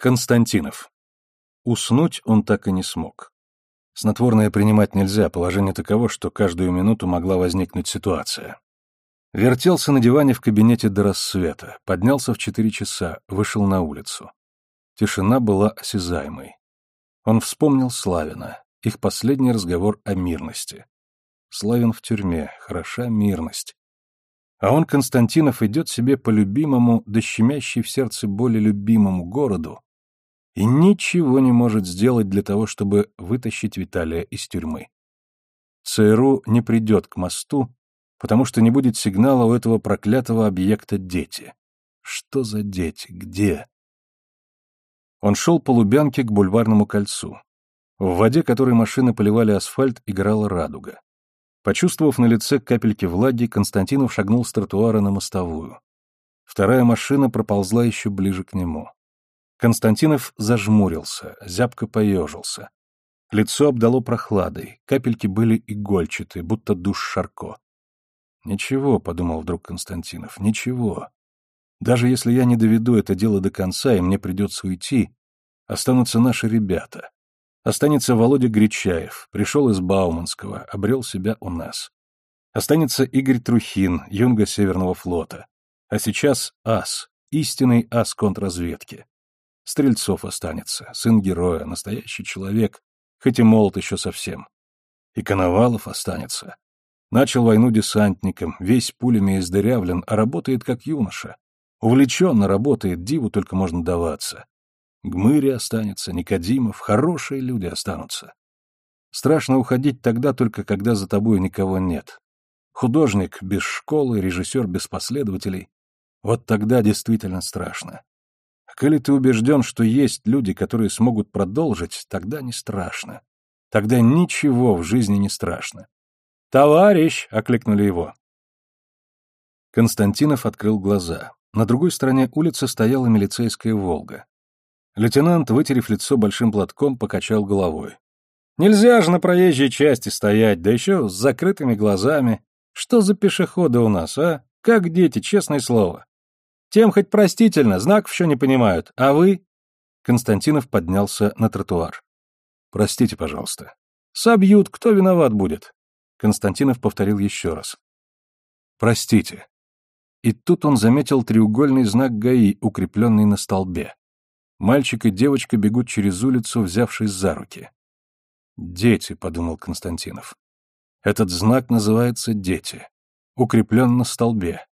Константинов. Уснуть он так и не смог. Снотворное принимать нельзя, положение таково, что каждую минуту могла возникнуть ситуация. Вертелся на диване в кабинете до рассвета, поднялся в четыре часа, вышел на улицу. Тишина была осязаемой. Он вспомнил Славина, их последний разговор о мирности. Славин в тюрьме, хороша мирность. А он, Константинов, идет себе по любимому, да щемящей в сердце более любимому городу, и ничего не может сделать для того, чтобы вытащить Виталия из тюрьмы. ЦРУ не придет к мосту, потому что не будет сигнала у этого проклятого объекта «дети». Что за дети? Где? Он шел по Лубянке к бульварному кольцу. В воде, которой машины поливали асфальт, играла радуга. Почувствовав на лице капельки влаги, Константинов шагнул с тротуара на мостовую. Вторая машина проползла еще ближе к нему. Константинов зажмурился, зябко поежился. Лицо обдало прохладой, капельки были игольчатые, будто душ Шарко. «Ничего», — подумал вдруг Константинов, — «ничего. Даже если я не доведу это дело до конца, и мне придется уйти, останутся наши ребята. Останется Володя Гречаев, пришел из Бауманского, обрел себя у нас. Останется Игорь Трухин, юнга Северного флота. А сейчас ас, истинный ас контрразведки. Стрельцов останется, сын героя, настоящий человек, хоть и молод еще совсем. И Коновалов останется. Начал войну десантником, весь пулями издырявлен, а работает как юноша. Увлеченно работает, диву только можно даваться. Гмыри останется, Никодимов, хорошие люди останутся. Страшно уходить тогда только, когда за тобой никого нет. Художник без школы, режиссер без последователей. Вот тогда действительно страшно. Коли ты убежден, что есть люди, которые смогут продолжить, тогда не страшно. Тогда ничего в жизни не страшно. «Товарищ!» — окликнули его. Константинов открыл глаза. На другой стороне улицы стояла милицейская «Волга». Лейтенант, вытерев лицо большим платком, покачал головой. «Нельзя же на проезжей части стоять, да еще с закрытыми глазами. Что за пешеходы у нас, а? Как дети, честное слово. Тем хоть простительно, знаков еще не понимают. А вы?» Константинов поднялся на тротуар. «Простите, пожалуйста». «Собьют, кто виноват будет?» Константинов повторил еще раз. «Простите». И тут он заметил треугольный знак ГАИ, укрепленный на столбе. Мальчик и девочка бегут через улицу, взявшись за руки. «Дети», — подумал Константинов. «Этот знак называется «Дети». Укреплен на столбе.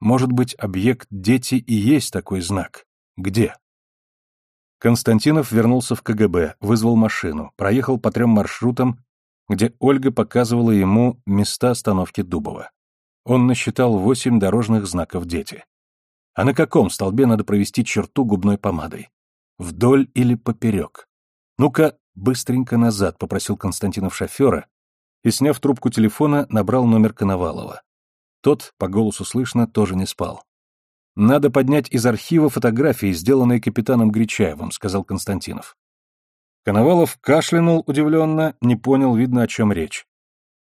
Может быть, объект «Дети» и есть такой знак? Где? Константинов вернулся в КГБ, вызвал машину, проехал по трем маршрутам, где Ольга показывала ему места остановки Дубова. Он насчитал восемь дорожных знаков «Дети». А на каком столбе надо провести черту губной помадой? Вдоль или поперек? Ну-ка, быстренько назад, попросил Константинов шофера и, сняв трубку телефона, набрал номер Коновалова. Тот, по голосу слышно, тоже не спал. «Надо поднять из архива фотографии, сделанные капитаном Гречаевым», — сказал Константинов. Коновалов кашлянул удивленно, не понял, видно, о чем речь.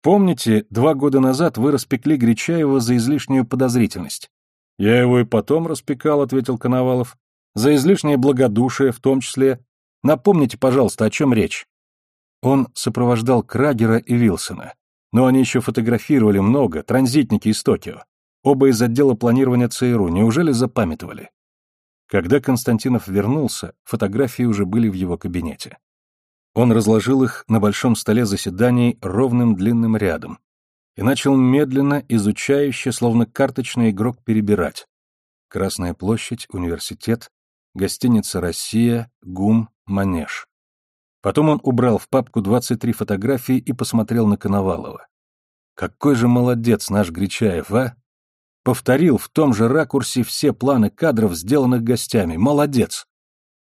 «Помните, два года назад вы распекли Гречаева за излишнюю подозрительность?» «Я его и потом распекал», — ответил Коновалов. «За излишнее благодушие, в том числе. Напомните, пожалуйста, о чем речь?» Он сопровождал Крагера и Вилсона. Но они еще фотографировали много, транзитники из Токио. Оба из отдела планирования ЦРУ, неужели запамятовали? Когда Константинов вернулся, фотографии уже были в его кабинете. Он разложил их на большом столе заседаний ровным длинным рядом и начал медленно, изучающе, словно карточный игрок, перебирать. Красная площадь, университет, гостиница «Россия», ГУМ, Манеж. Потом он убрал в папку 23 фотографии и посмотрел на Коновалова. Какой же молодец наш Гречаев, а? Повторил в том же ракурсе все планы кадров, сделанных гостями. Молодец!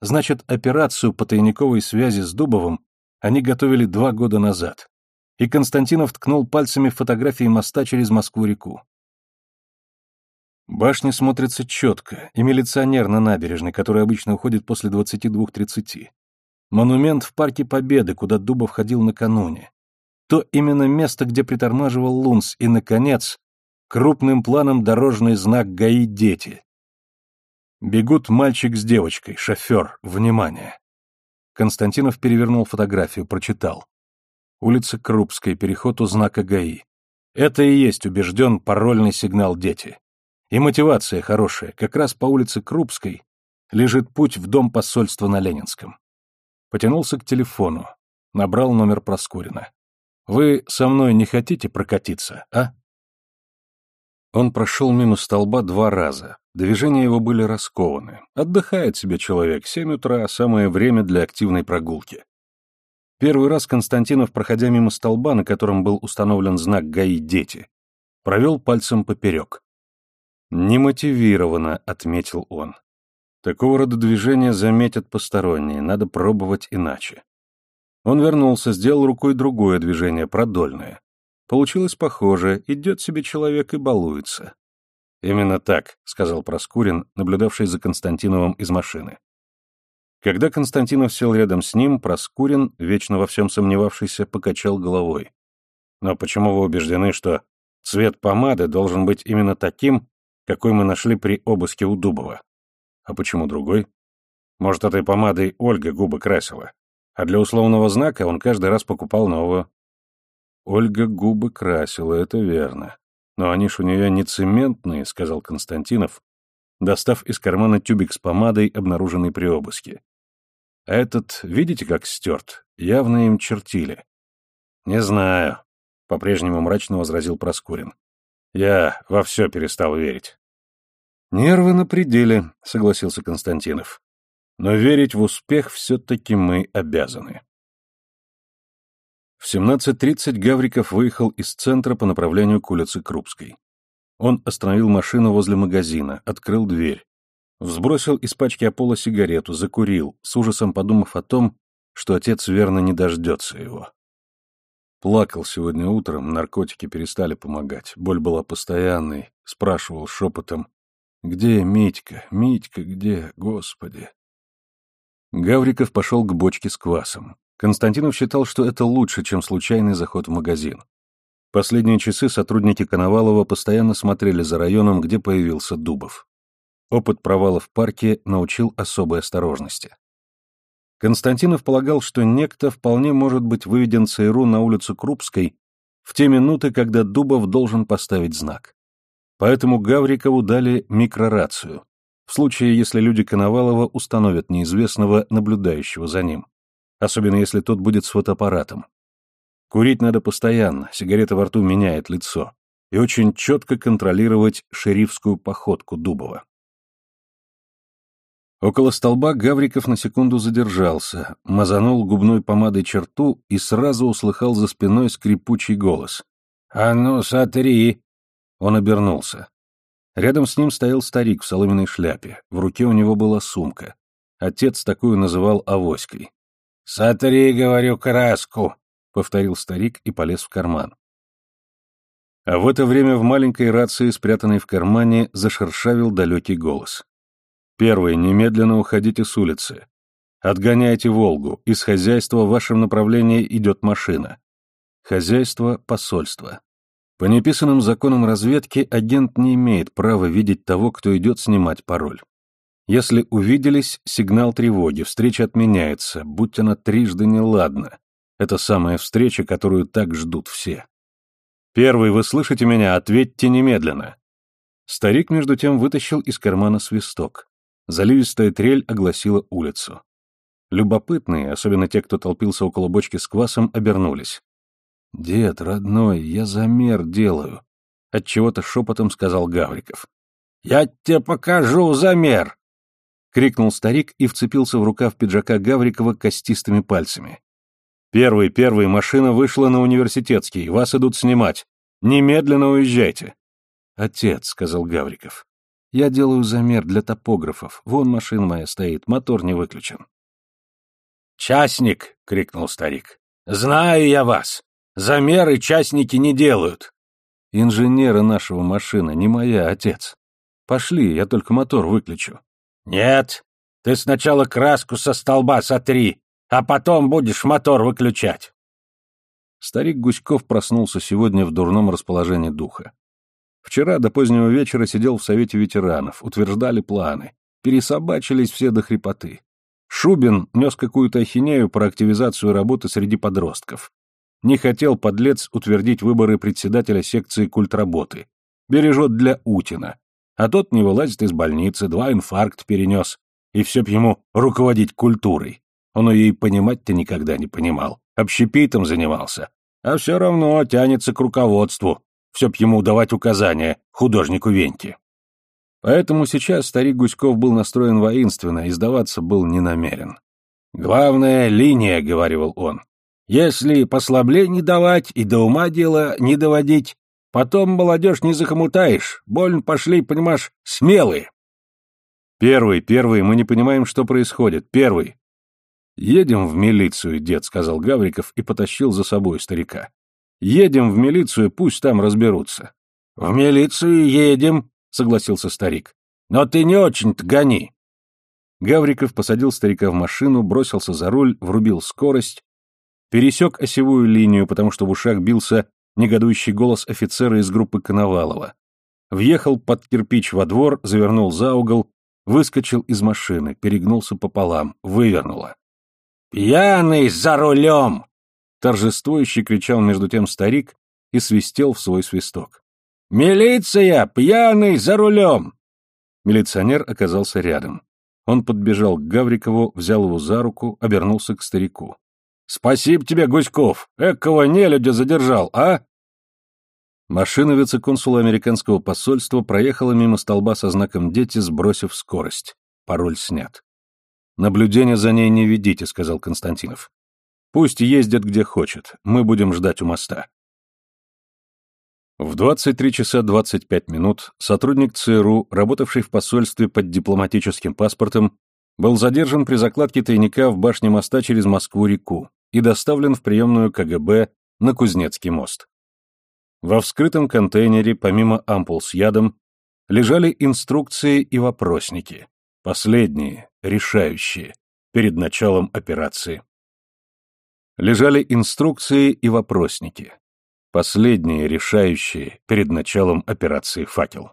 Значит, операцию по тайниковой связи с Дубовым они готовили два года назад. И Константинов ткнул пальцами фотографии моста через Москву-реку. Башня смотрится четко, и милиционер на набережной, который обычно уходит после 22.30. Монумент в Парке Победы, куда Дубов ходил накануне. То именно место, где притормаживал Лунс. И, наконец, крупным планом дорожный знак ГАИ «Дети». Бегут мальчик с девочкой, шофер, внимание. Константинов перевернул фотографию, прочитал. Улица Крупская, переход у знака ГАИ. Это и есть, убежден, парольный сигнал «Дети». И мотивация хорошая, как раз по улице Крупской лежит путь в дом посольства на Ленинском. Потянулся к телефону, набрал номер Проскурина. «Вы со мной не хотите прокатиться, а?» Он прошел мимо столба два раза. Движения его были раскованы. Отдыхает себе человек, семь утра, самое время для активной прогулки. Первый раз Константинов, проходя мимо столба, на котором был установлен знак «ГАИ дети», провел пальцем поперек. «Немотивированно», — отметил он. Такого рода движения заметят посторонние, надо пробовать иначе. Он вернулся, сделал рукой другое движение, продольное. Получилось похоже, идет себе человек и балуется. «Именно так», — сказал Проскурин, наблюдавший за Константиновым из машины. Когда Константинов сел рядом с ним, Проскурин, вечно во всем сомневавшийся, покачал головой. «Но почему вы убеждены, что цвет помады должен быть именно таким, какой мы нашли при обыске у Дубова?» А почему другой? Может, этой помадой Ольга губы красила, а для условного знака он каждый раз покупал новую. Ольга губы красила, это верно. Но они ж у нее не цементные, сказал Константинов, достав из кармана тюбик с помадой, обнаруженный при обыске. А этот, видите, как стерт? Явно им чертили. Не знаю, по-прежнему мрачно возразил Проскурин. Я во все перестал верить. «Нервы на пределе», — согласился Константинов. «Но верить в успех все-таки мы обязаны». В 17.30 Гавриков выехал из центра по направлению к улице Крупской. Он остановил машину возле магазина, открыл дверь. Взбросил из пачки Аполло сигарету, закурил, с ужасом подумав о том, что отец верно не дождется его. Плакал сегодня утром, наркотики перестали помогать, боль была постоянной, спрашивал шепотом, где Митька? Митька где, господи? Гавриков пошел к бочке с квасом. Константинов считал, что это лучше, чем случайный заход в магазин. Последние часы сотрудники Коновалова постоянно смотрели за районом, где появился Дубов. Опыт провала в парке научил особой осторожности. Константинов полагал, что некто вполне может быть выведен ЦРУ на улицу Крупской в те минуты, когда Дубов должен поставить знак. Поэтому Гаврикову дали микрорацию, в случае, если люди Коновалова установят неизвестного, наблюдающего за ним. Особенно если тот будет с фотоаппаратом. Курить надо постоянно, сигарета во рту меняет лицо. И очень четко контролировать шерифскую походку Дубова. Около столба Гавриков на секунду задержался, мазанул губной помадой черту и сразу услыхал за спиной скрипучий голос. «А ну, сотри!» Он обернулся. Рядом с ним стоял старик в соломенной шляпе, в руке у него была сумка. Отец такую называл авоськой. «Сотри, говорю, краску!» — повторил старик и полез в карман. А в это время в маленькой рации, спрятанной в кармане, зашершавил далекий голос. «Первый, немедленно уходите с улицы. Отгоняйте Волгу, из хозяйства в вашем направлении идет машина. Хозяйство — посольство. По неписанным законам разведки агент не имеет права видеть того, кто идет снимать пароль. Если увиделись, сигнал тревоги, встреча отменяется, будь она трижды неладна. Это самая встреча, которую так ждут все. Первый, вы слышите меня, ответьте немедленно. Старик, между тем, вытащил из кармана свисток. Заливистая трель огласила улицу. Любопытные, особенно те, кто толпился около бочки с квасом, обернулись. «Дед, родной, я замер делаю», — отчего-то шепотом сказал Гавриков. «Я тебе покажу замер!» — крикнул старик и вцепился в рукав пиджака Гаврикова костистыми пальцами. «Первый, первый, машина вышла на университетский, вас идут снимать. Немедленно уезжайте!» «Отец», — сказал Гавриков, — «я делаю замер для топографов. Вон машина моя стоит, мотор не выключен». «Частник!» — крикнул старик. «Знаю я вас! Замеры частники не делают. Инженеры нашего машины, не моя, отец. Пошли, я только мотор выключу. Нет, ты сначала краску со столба сотри, а потом будешь мотор выключать. Старик Гуськов проснулся сегодня в дурном расположении духа. Вчера до позднего вечера сидел в Совете ветеранов, утверждали планы. Пересобачились все до хрипоты. Шубин нес какую-то ахинею про активизацию работы среди подростков. Не хотел, подлец, утвердить выборы председателя секции культработы. Бережет для Утина. А тот не вылазит из больницы, два инфаркт перенес. И все б ему руководить культурой. Он ее и понимать-то никогда не понимал. Общепитом занимался. А все равно тянется к руководству. Все б ему давать указания, художнику Веньке. Поэтому сейчас старик Гуськов был настроен воинственно и сдаваться был не намерен. «Главная линия», — говорил он. «Если послаблений давать и до ума дело не доводить, потом молодежь не захомутаешь, больно пошли, понимаешь, смелые». «Первый, первый, мы не понимаем, что происходит. Первый». «Едем в милицию, дед», — сказал Гавриков и потащил за собой старика. «Едем в милицию, пусть там разберутся». «В милицию едем», — согласился старик. «Но ты не очень-то гони». Гавриков посадил старика в машину, бросился за руль, врубил скорость, пересек осевую линию, потому что в ушах бился негодующий голос офицера из группы Коновалова. Въехал под кирпич во двор, завернул за угол, выскочил из машины, перегнулся пополам, вывернуло. «Пьяный за рулем!» Торжествующе кричал между тем старик и свистел в свой свисток. «Милиция! Пьяный за рулем!» Милиционер оказался рядом. Он подбежал к Гаврикову, взял его за руку, обернулся к старику. «Спасибо тебе, Гуськов! Экого нелюдя задержал, а?» Машина вице-консула американского посольства проехала мимо столба со знаком «Дети», сбросив скорость. Пароль снят. «Наблюдение за ней не ведите», — сказал Константинов. «Пусть ездит где хочет. Мы будем ждать у моста». В 23 часа 25 минут сотрудник ЦРУ, работавший в посольстве под дипломатическим паспортом, был задержан при закладке тайника в башне моста через Москву-реку и доставлен в приемную КГБ на Кузнецкий мост. Во вскрытом контейнере, помимо ампул с ядом, лежали инструкции и вопросники, последние, решающие, перед началом операции. Лежали инструкции и вопросники, Последние, решающие, перед началом операции «Факел».